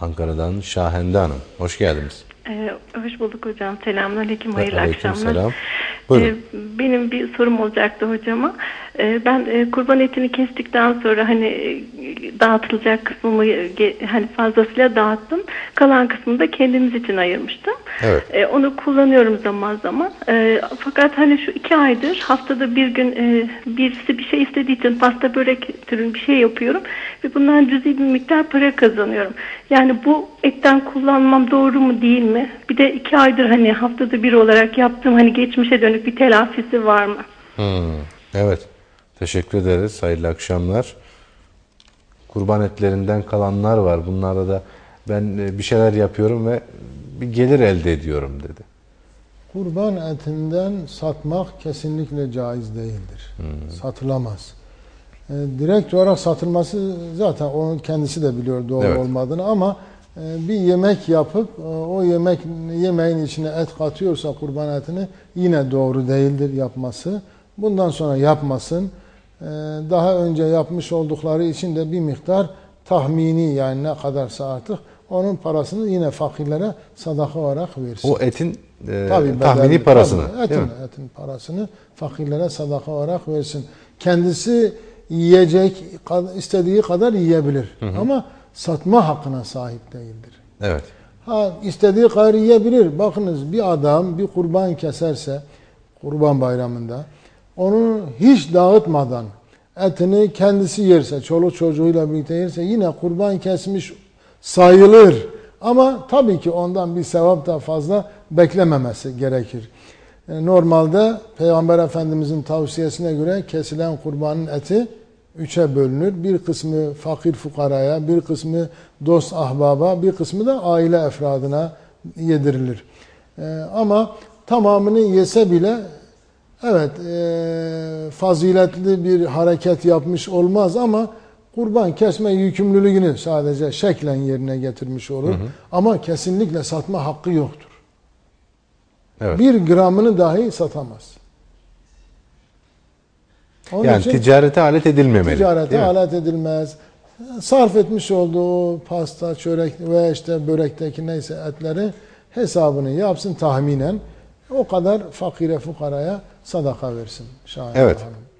Ankara'dan Şahende Hanım. Hoş geldiniz. Ee, hoş bulduk hocam. Selamünaleyküm. Hayırlı Aleykümselam. akşamlar. Buyurun. Ee, benim bir sorum olacaktı hocama. Ee, ben e, kurban etini kestikten sonra hani e, dağıtılacak kısmımı hani fazlasıyla dağıttım. Kalan kısmını da kendimiz için ayırmıştım. Evet. Ee, onu kullanıyorum zaman zaman. Ee, fakat hani şu iki aydır haftada bir gün e, birisi bir şey istediği için pasta börek türü bir şey yapıyorum. Ve bundan cüzi bir miktar para kazanıyorum. Yani bu etten kullanmam doğru mu değil mi? Bir de iki aydır hani haftada bir olarak yaptığım hani geçmişe dönük bir telafisi var mı? Hmm, Evet. Teşekkür ederiz. Hayırlı akşamlar. Kurban etlerinden kalanlar var. Bunlarda da ben e, bir şeyler yapıyorum ve bir gelir elde ediyorum dedi. Kurban etinden satmak kesinlikle caiz değildir. Satılamaz. E, direkt olarak satılması zaten onun kendisi de biliyor doğru Evet. olmadığını ama e, bir yemek yapıp e, o yemek yemeğin içine et katıyorsa kurban etini yine doğru değildir yapması. Bundan sonra yapmasın. E, daha önce yapmış oldukları için de bir miktar tahmini yani ne kadarsa artık onun parasını yine fakirlere sadaka olarak versin. O etin e, Tabii tahmini bedelli, parasını. tabii, etin, etin parasını fakirlere sadaka olarak versin. Kendisi yiyecek istediği kadar yiyebilir. Ama satma hakkına sahip değildir. Evet. Ha istediği kadar yiyebilir. Bakınız bir adam bir kurban keserse kurban bayramında onu hiç dağıtmadan etini kendisi yerse, çoluk çocuğuyla birlikte yerse yine kurban kesmiş sayılır. Ama tabii ki ondan bir sevap da fazla beklememesi gerekir. E, Normalde Peygamber Efendimizin tavsiyesine göre kesilen kurbanın eti üçe bölünür. Bir kısmı fakir fukaraya, bir kısmı dost ahbaba, bir kısmı da aile efradına yedirilir. E, ama tamamını yese bile evet e, faziletli bir hareket yapmış olmaz ama kurban kesme yükümlülüğünü sadece şeklen yerine getirmiş olur. Ama kesinlikle satma hakkı yoktur. Evet. Bir gramını dahi satamaz. Onun yani için ticarete alet edilmemeli. ticarete alet edilmez. Sarf etmiş olduğu pasta, çörek ve işte börekteki neyse etleri hesabını yapsın tahminen. O kadar fakire fukaraya sadaka versin. Şahane Evet. Hanım.